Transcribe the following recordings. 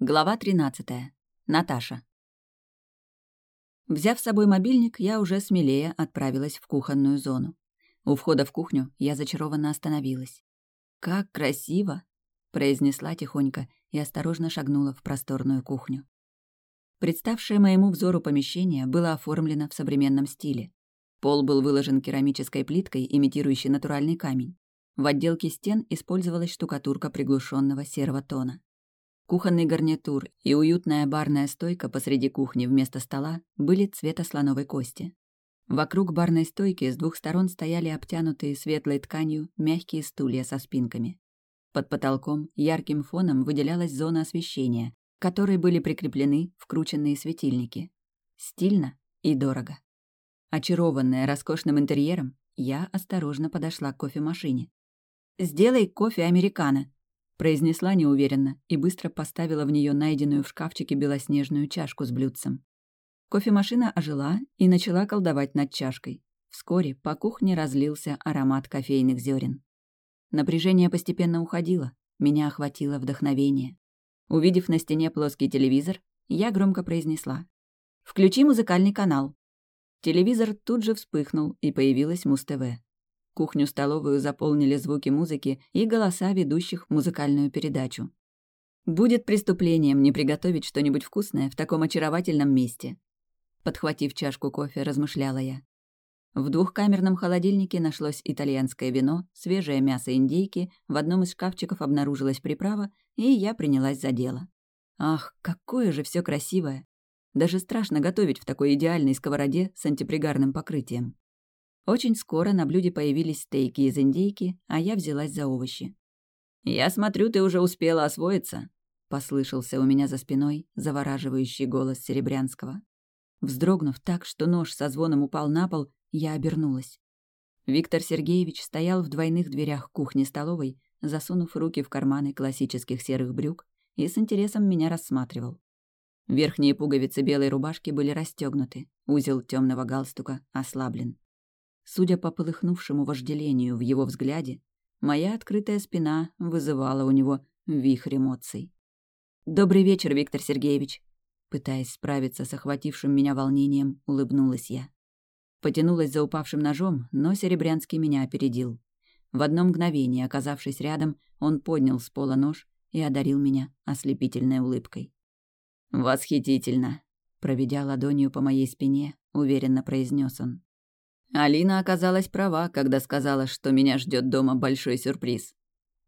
Глава 13. Наташа. Взяв с собой мобильник, я уже смелее отправилась в кухонную зону. У входа в кухню я зачарованно остановилась. «Как красиво!» — произнесла тихонько и осторожно шагнула в просторную кухню. Представшее моему взору помещение было оформлено в современном стиле. Пол был выложен керамической плиткой, имитирующей натуральный камень. В отделке стен использовалась штукатурка приглушенного серого тона. Кухонный гарнитур и уютная барная стойка посреди кухни вместо стола были цвета слоновой кости. Вокруг барной стойки с двух сторон стояли обтянутые светлой тканью мягкие стулья со спинками. Под потолком ярким фоном выделялась зона освещения, к которой были прикреплены вкрученные светильники. Стильно и дорого. Очарованная роскошным интерьером, я осторожно подошла к кофемашине. «Сделай кофе американо», произнесла неуверенно и быстро поставила в нее найденную в шкафчике белоснежную чашку с блюдцем. Кофемашина ожила и начала колдовать над чашкой. Вскоре по кухне разлился аромат кофейных зерен. Напряжение постепенно уходило, меня охватило вдохновение. Увидев на стене плоский телевизор, я громко произнесла. «Включи музыкальный канал». Телевизор тут же вспыхнул, и появилась Муз-ТВ. Кухню-столовую заполнили звуки музыки и голоса ведущих музыкальную передачу. Будет преступлением не приготовить что-нибудь вкусное в таком очаровательном месте. Подхватив чашку кофе, размышляла я. В двухкамерном холодильнике нашлось итальянское вино, свежее мясо индейки, в одном из шкафчиков обнаружилась приправа, и я принялась за дело. Ах, какое же все красивое! Даже страшно готовить в такой идеальной сковороде с антипригарным покрытием. Очень скоро на блюде появились стейки из индейки, а я взялась за овощи. «Я смотрю, ты уже успела освоиться», — послышался у меня за спиной завораживающий голос Серебрянского. Вздрогнув так, что нож со звоном упал на пол, я обернулась. Виктор Сергеевич стоял в двойных дверях кухни-столовой, засунув руки в карманы классических серых брюк и с интересом меня рассматривал. Верхние пуговицы белой рубашки были расстегнуты, узел темного галстука ослаблен. Судя по полыхнувшему вожделению в его взгляде, моя открытая спина вызывала у него вихрь эмоций. «Добрый вечер, Виктор Сергеевич!» Пытаясь справиться с охватившим меня волнением, улыбнулась я. Потянулась за упавшим ножом, но Серебрянский меня опередил. В одно мгновение, оказавшись рядом, он поднял с пола нож и одарил меня ослепительной улыбкой. «Восхитительно!» Проведя ладонью по моей спине, уверенно произнес он. Алина оказалась права, когда сказала, что меня ждет дома большой сюрприз.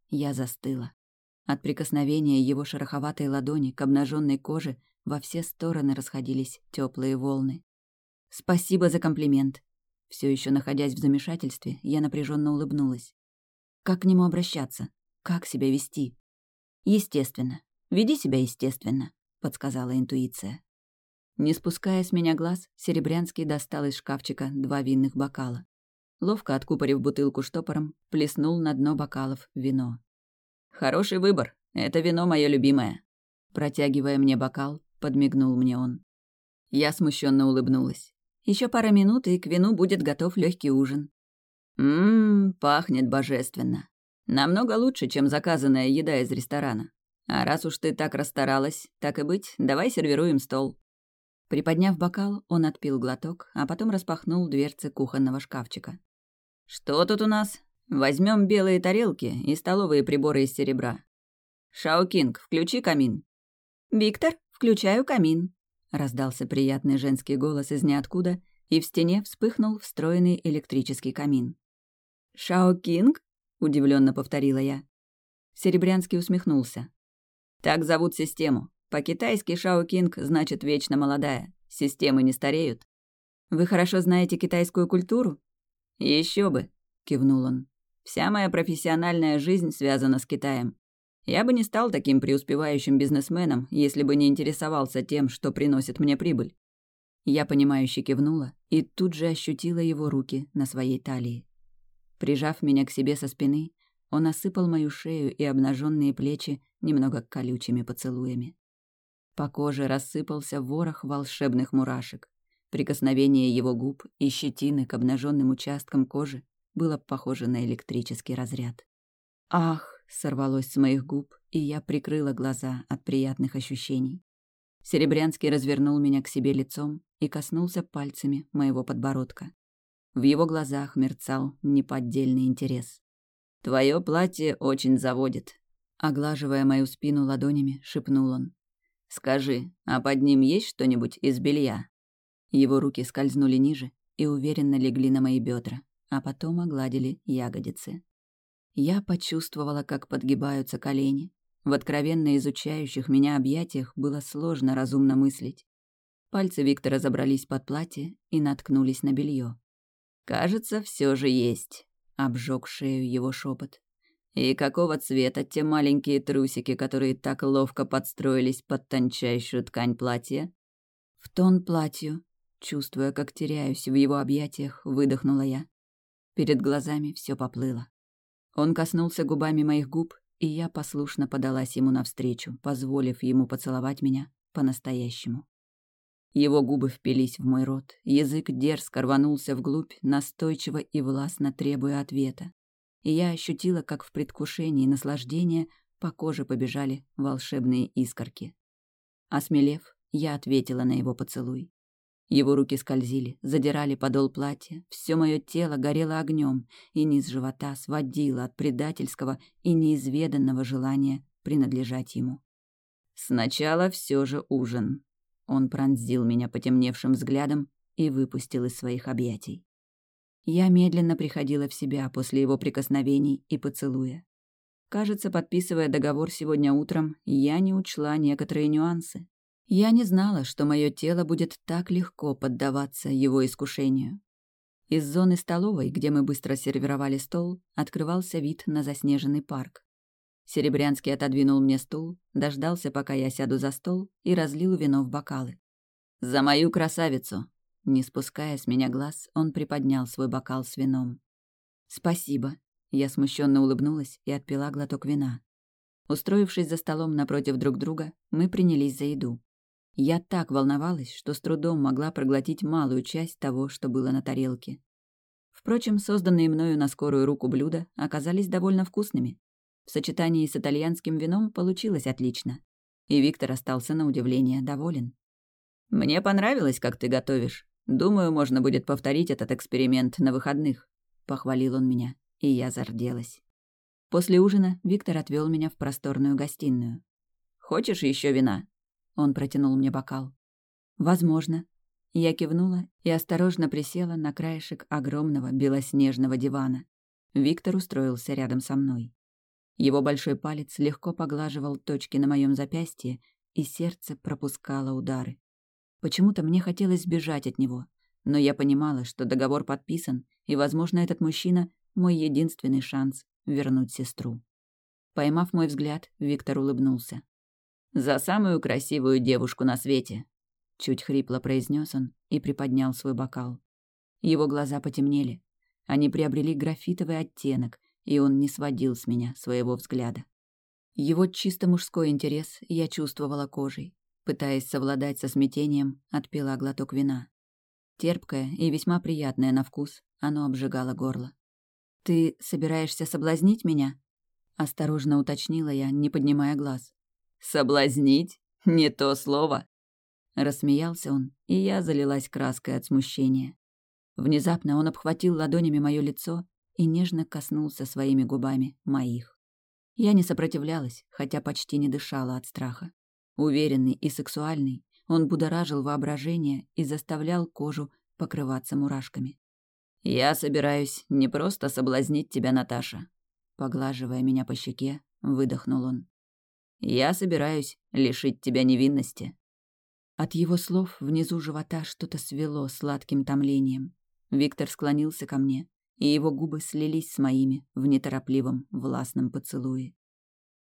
Я застыла. От прикосновения его шероховатой ладони к обнаженной коже во все стороны расходились теплые волны. Спасибо за комплимент. Все еще находясь в замешательстве, я напряженно улыбнулась. Как к нему обращаться? Как себя вести? Естественно. Веди себя естественно, подсказала интуиция. Не спуская с меня глаз, Серебрянский достал из шкафчика два винных бокала. Ловко откупорив бутылку штопором, плеснул на дно бокалов вино. «Хороший выбор. Это вино мое любимое». Протягивая мне бокал, подмигнул мне он. Я смущенно улыбнулась. Еще пара минут, и к вину будет готов легкий ужин. Ммм, пахнет божественно. Намного лучше, чем заказанная еда из ресторана. А раз уж ты так расстаралась, так и быть, давай сервируем стол. Приподняв бокал, он отпил глоток, а потом распахнул дверцы кухонного шкафчика. «Что тут у нас? Возьмем белые тарелки и столовые приборы из серебра. Шао-Кинг, включи камин». «Виктор, включаю камин», — раздался приятный женский голос из ниоткуда, и в стене вспыхнул встроенный электрический камин. «Шао-Кинг?» — удивленно повторила я. Серебрянский усмехнулся. «Так зовут систему. По-китайски Шао Кинг значит «вечно молодая». Системы не стареют. Вы хорошо знаете китайскую культуру? Еще бы, кивнул он. Вся моя профессиональная жизнь связана с Китаем. Я бы не стал таким преуспевающим бизнесменом, если бы не интересовался тем, что приносит мне прибыль. Я понимающе кивнула и тут же ощутила его руки на своей талии. Прижав меня к себе со спины, он осыпал мою шею и обнаженные плечи немного колючими поцелуями. По коже рассыпался ворох волшебных мурашек. Прикосновение его губ и щетины к обнаженным участкам кожи было похоже на электрический разряд. «Ах, сорвалось с моих губ, и я прикрыла глаза от приятных ощущений. Серебрянский развернул меня к себе лицом и коснулся пальцами моего подбородка. В его глазах мерцал неподдельный интерес. «Твое платье очень заводит», — оглаживая мою спину ладонями, шепнул он. «Скажи, а под ним есть что-нибудь из белья?» Его руки скользнули ниже и уверенно легли на мои бедра, а потом огладили ягодицы. Я почувствовала, как подгибаются колени. В откровенно изучающих меня объятиях было сложно разумно мыслить. Пальцы Виктора забрались под платье и наткнулись на белье. «Кажется, все же есть», — обжег шею его шепот. «И какого цвета те маленькие трусики, которые так ловко подстроились под тончайшую ткань платья?» «В тон платью», чувствуя, как теряюсь в его объятиях, выдохнула я. Перед глазами все поплыло. Он коснулся губами моих губ, и я послушно подалась ему навстречу, позволив ему поцеловать меня по-настоящему. Его губы впились в мой рот, язык дерзко рванулся вглубь, настойчиво и властно требуя ответа. И я ощутила, как в предвкушении наслаждения по коже побежали волшебные искорки. Осмелев, я ответила на его поцелуй. Его руки скользили, задирали подол платья, все мое тело горело огнем, и низ живота сводило от предательского и неизведанного желания принадлежать ему. Сначала все же ужин. Он пронзил меня потемневшим взглядом и выпустил из своих объятий. Я медленно приходила в себя после его прикосновений и поцелуя. Кажется, подписывая договор сегодня утром, я не учла некоторые нюансы. Я не знала, что мое тело будет так легко поддаваться его искушению. Из зоны столовой, где мы быстро сервировали стол, открывался вид на заснеженный парк. Серебрянский отодвинул мне стул, дождался, пока я сяду за стол, и разлил вино в бокалы. «За мою красавицу!» Не спуская с меня глаз, он приподнял свой бокал с вином. «Спасибо!» Я смущенно улыбнулась и отпила глоток вина. Устроившись за столом напротив друг друга, мы принялись за еду. Я так волновалась, что с трудом могла проглотить малую часть того, что было на тарелке. Впрочем, созданные мною на скорую руку блюда оказались довольно вкусными. В сочетании с итальянским вином получилось отлично. И Виктор остался на удивление доволен. «Мне понравилось, как ты готовишь. Думаю, можно будет повторить этот эксперимент на выходных», — похвалил он меня, и я зарделась. После ужина Виктор отвел меня в просторную гостиную. «Хочешь еще вина?» Он протянул мне бокал. «Возможно». Я кивнула и осторожно присела на краешек огромного белоснежного дивана. Виктор устроился рядом со мной. Его большой палец легко поглаживал точки на моем запястье, и сердце пропускало удары. Почему-то мне хотелось сбежать от него, но я понимала, что договор подписан, и, возможно, этот мужчина — мой единственный шанс вернуть сестру. Поймав мой взгляд, Виктор улыбнулся. За самую красивую девушку на свете!» Чуть хрипло произнес он и приподнял свой бокал. Его глаза потемнели. Они приобрели графитовый оттенок, и он не сводил с меня своего взгляда. Его чисто мужской интерес я чувствовала кожей. Пытаясь совладать со смятением, отпила глоток вина. Терпкое и весьма приятное на вкус, оно обжигало горло. «Ты собираешься соблазнить меня?» Осторожно уточнила я, не поднимая глаз. «Соблазнить? Не то слово!» Рассмеялся он, и я залилась краской от смущения. Внезапно он обхватил ладонями мое лицо и нежно коснулся своими губами моих. Я не сопротивлялась, хотя почти не дышала от страха. Уверенный и сексуальный, он будоражил воображение и заставлял кожу покрываться мурашками. «Я собираюсь не просто соблазнить тебя, Наташа», поглаживая меня по щеке, выдохнул он. Я собираюсь лишить тебя невинности». От его слов внизу живота что-то свело сладким томлением. Виктор склонился ко мне, и его губы слились с моими в неторопливом, властном поцелуе.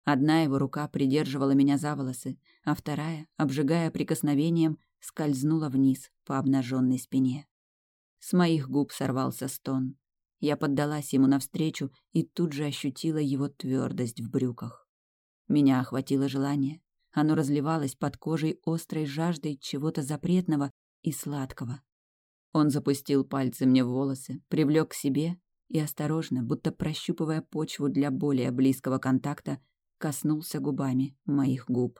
Одна его рука придерживала меня за волосы, а вторая, обжигая прикосновением, скользнула вниз по обнаженной спине. С моих губ сорвался стон. Я поддалась ему навстречу и тут же ощутила его твердость в брюках. Меня охватило желание. Оно разливалось под кожей острой жаждой чего-то запретного и сладкого. Он запустил пальцы мне в волосы, привлек к себе, и осторожно, будто прощупывая почву для более близкого контакта, коснулся губами моих губ.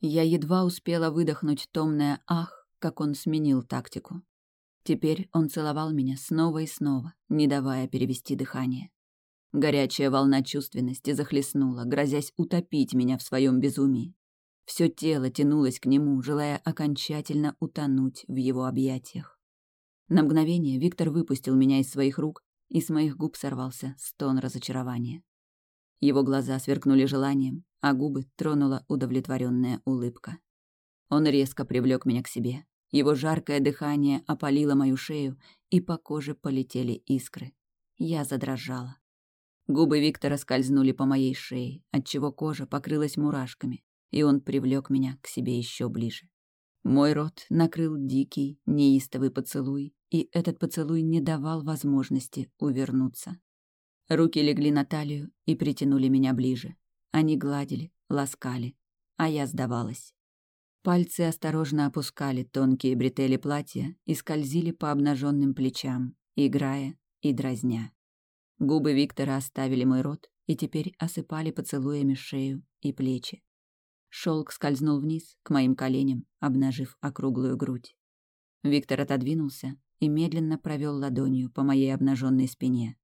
Я едва успела выдохнуть томное «ах», как он сменил тактику. Теперь он целовал меня снова и снова, не давая перевести дыхание. Горячая волна чувственности захлестнула, грозясь утопить меня в своем безумии. Все тело тянулось к нему, желая окончательно утонуть в его объятиях. На мгновение Виктор выпустил меня из своих рук, и с моих губ сорвался стон разочарования. Его глаза сверкнули желанием, а губы тронула удовлетворенная улыбка. Он резко привлек меня к себе, его жаркое дыхание опалило мою шею, и по коже полетели искры. Я задрожала. Губы Виктора скользнули по моей шее, отчего кожа покрылась мурашками, и он привлек меня к себе еще ближе. Мой рот накрыл дикий, неистовый поцелуй, и этот поцелуй не давал возможности увернуться. Руки легли на талию и притянули меня ближе. Они гладили, ласкали, а я сдавалась. Пальцы осторожно опускали тонкие бретели платья и скользили по обнаженным плечам, играя и дразня. Губы Виктора оставили мой рот и теперь осыпали поцелуями шею и плечи. Шелк скользнул вниз, к моим коленям, обнажив округлую грудь. Виктор отодвинулся и медленно провел ладонью по моей обнаженной спине.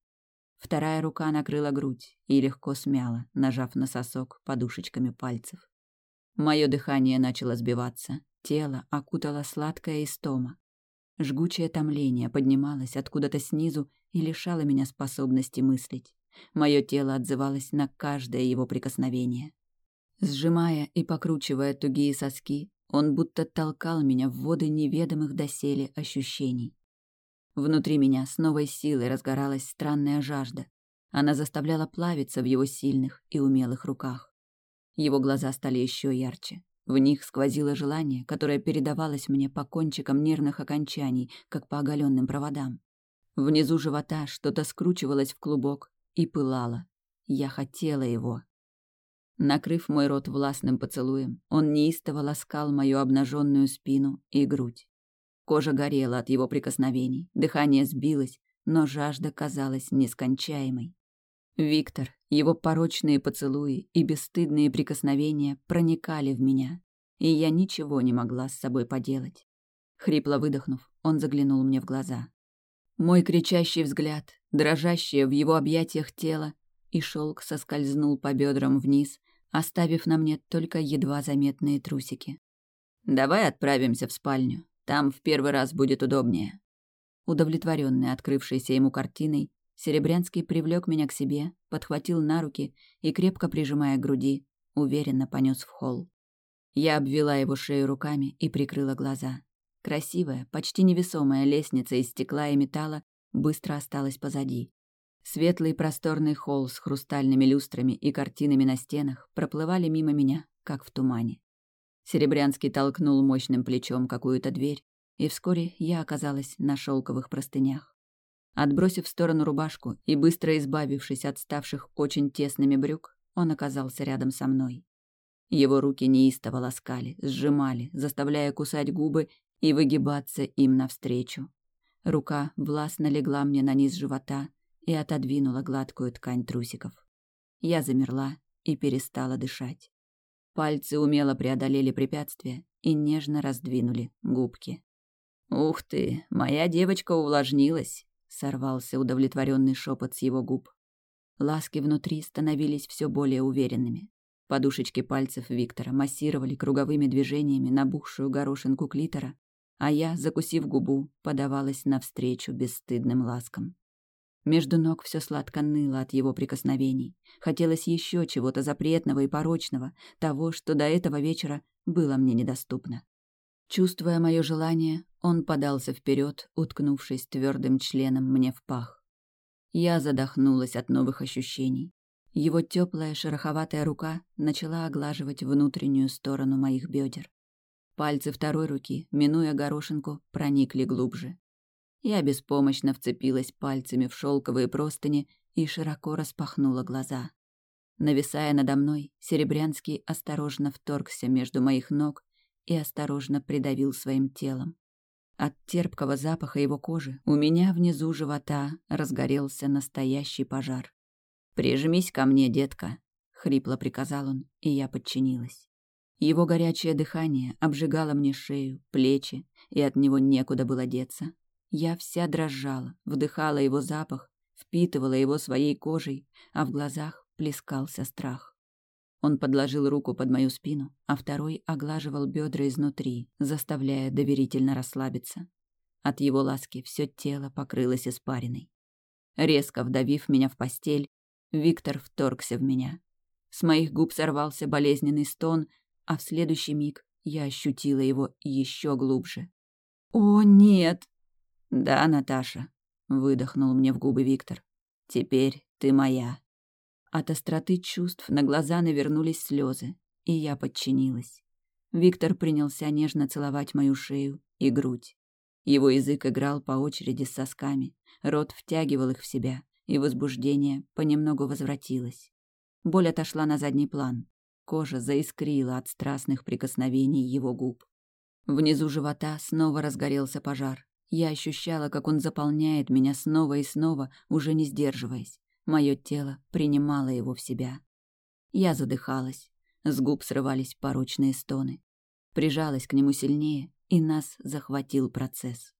Вторая рука накрыла грудь и легко смяла, нажав на сосок подушечками пальцев. Мое дыхание начало сбиваться, тело окутало сладкая истома. Жгучее томление поднималось откуда-то снизу и лишало меня способности мыслить. Мое тело отзывалось на каждое его прикосновение. Сжимая и покручивая тугие соски, он будто толкал меня в воды неведомых доселе ощущений. Внутри меня с новой силой разгоралась странная жажда. Она заставляла плавиться в его сильных и умелых руках. Его глаза стали еще ярче. В них сквозило желание, которое передавалось мне по кончикам нервных окончаний, как по оголенным проводам. Внизу живота что-то скручивалось в клубок и пылало. Я хотела его. Накрыв мой рот властным поцелуем, он неистово ласкал мою обнаженную спину и грудь. Кожа горела от его прикосновений, дыхание сбилось, но жажда казалась нескончаемой. Виктор, его порочные поцелуи и бесстыдные прикосновения проникали в меня, и я ничего не могла с собой поделать. Хрипло выдохнув, он заглянул мне в глаза. Мой кричащий взгляд, дрожащее в его объятиях тело, и шелк соскользнул по бедрам вниз, оставив на мне только едва заметные трусики. «Давай отправимся в спальню. Там в первый раз будет удобнее». Удовлетворенный открывшейся ему картиной, Серебрянский привлек меня к себе, подхватил на руки и, крепко прижимая к груди, уверенно понес в холл. Я обвела его шею руками и прикрыла глаза. Красивая, почти невесомая лестница из стекла и металла быстро осталась позади. Светлый просторный холл с хрустальными люстрами и картинами на стенах проплывали мимо меня, как в тумане. Серебрянский толкнул мощным плечом какую-то дверь, и вскоре я оказалась на шелковых простынях. Отбросив в сторону рубашку и быстро избавившись от ставших очень тесными брюк, он оказался рядом со мной. Его руки неистово ласкали, сжимали, заставляя кусать губы и выгибаться им навстречу. Рука властно легла мне на низ живота и отодвинула гладкую ткань трусиков. Я замерла и перестала дышать. Пальцы умело преодолели препятствия и нежно раздвинули губки. «Ух ты, моя девочка увлажнилась!» сорвался удовлетворенный шепот с его губ. Ласки внутри становились все более уверенными. Подушечки пальцев Виктора массировали круговыми движениями набухшую горошинку клитора, а я, закусив губу, подавалась навстречу бесстыдным ласкам. Между ног все сладко ныло от его прикосновений. Хотелось еще чего-то запретного и порочного, того, что до этого вечера было мне недоступно. Чувствуя мое желание, он подался вперед, уткнувшись твердым членом мне в пах. Я задохнулась от новых ощущений. Его теплая шероховатая рука начала оглаживать внутреннюю сторону моих бедер. Пальцы второй руки, минуя горошинку, проникли глубже. Я беспомощно вцепилась пальцами в шелковые простыни и широко распахнула глаза. Нависая надо мной, Серебрянский осторожно вторгся между моих ног и осторожно придавил своим телом. От терпкого запаха его кожи у меня внизу живота разгорелся настоящий пожар. «Прижмись ко мне, детка», — хрипло приказал он, и я подчинилась. Его горячее дыхание обжигало мне шею, плечи, и от него некуда было деться. Я вся дрожала, вдыхала его запах, впитывала его своей кожей, а в глазах плескался страх. Он подложил руку под мою спину, а второй оглаживал бедра изнутри, заставляя доверительно расслабиться. От его ласки все тело покрылось испариной. Резко вдавив меня в постель, Виктор вторгся в меня. С моих губ сорвался болезненный стон, а в следующий миг я ощутила его еще глубже. «О, нет!» «Да, Наташа», — выдохнул мне в губы Виктор. «Теперь ты моя». От остроты чувств на глаза навернулись слезы, и я подчинилась. Виктор принялся нежно целовать мою шею и грудь. Его язык играл по очереди с сосками, рот втягивал их в себя, и возбуждение понемногу возвратилось. Боль отошла на задний план. Кожа заискрила от страстных прикосновений его губ. Внизу живота снова разгорелся пожар. Я ощущала, как он заполняет меня снова и снова, уже не сдерживаясь. Мое тело принимало его в себя. Я задыхалась. С губ срывались порочные стоны. Прижалась к нему сильнее, и нас захватил процесс.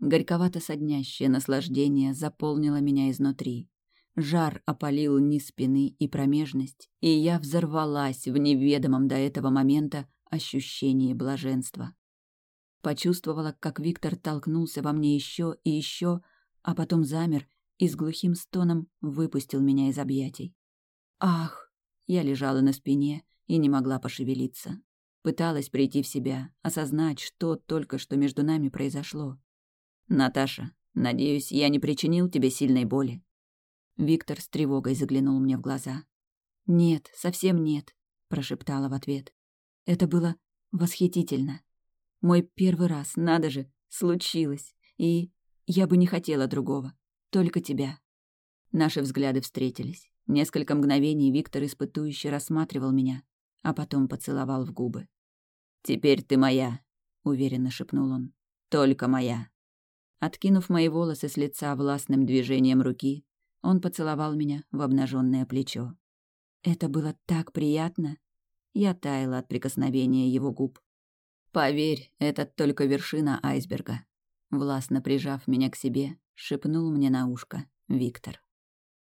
Горьковато-соднящее наслаждение заполнило меня изнутри. Жар опалил низ спины и промежность, и я взорвалась в неведомом до этого момента ощущении блаженства. Почувствовала, как Виктор толкнулся во мне еще и еще, а потом замер и с глухим стоном выпустил меня из объятий. Ах! Я лежала на спине и не могла пошевелиться. Пыталась прийти в себя, осознать, что только что между нами произошло. «Наташа, надеюсь, я не причинил тебе сильной боли?» Виктор с тревогой заглянул мне в глаза. «Нет, совсем нет», — прошептала в ответ. «Это было восхитительно. Мой первый раз, надо же, случилось, и я бы не хотела другого. Только тебя». Наши взгляды встретились. Несколько мгновений Виктор испытующе рассматривал меня, а потом поцеловал в губы. «Теперь ты моя», — уверенно шепнул он. «Только моя». Откинув мои волосы с лица властным движением руки, он поцеловал меня в обнаженное плечо. Это было так приятно. Я таяла от прикосновения его губ. «Поверь, это только вершина айсберга», — властно прижав меня к себе, шепнул мне на ушко Виктор.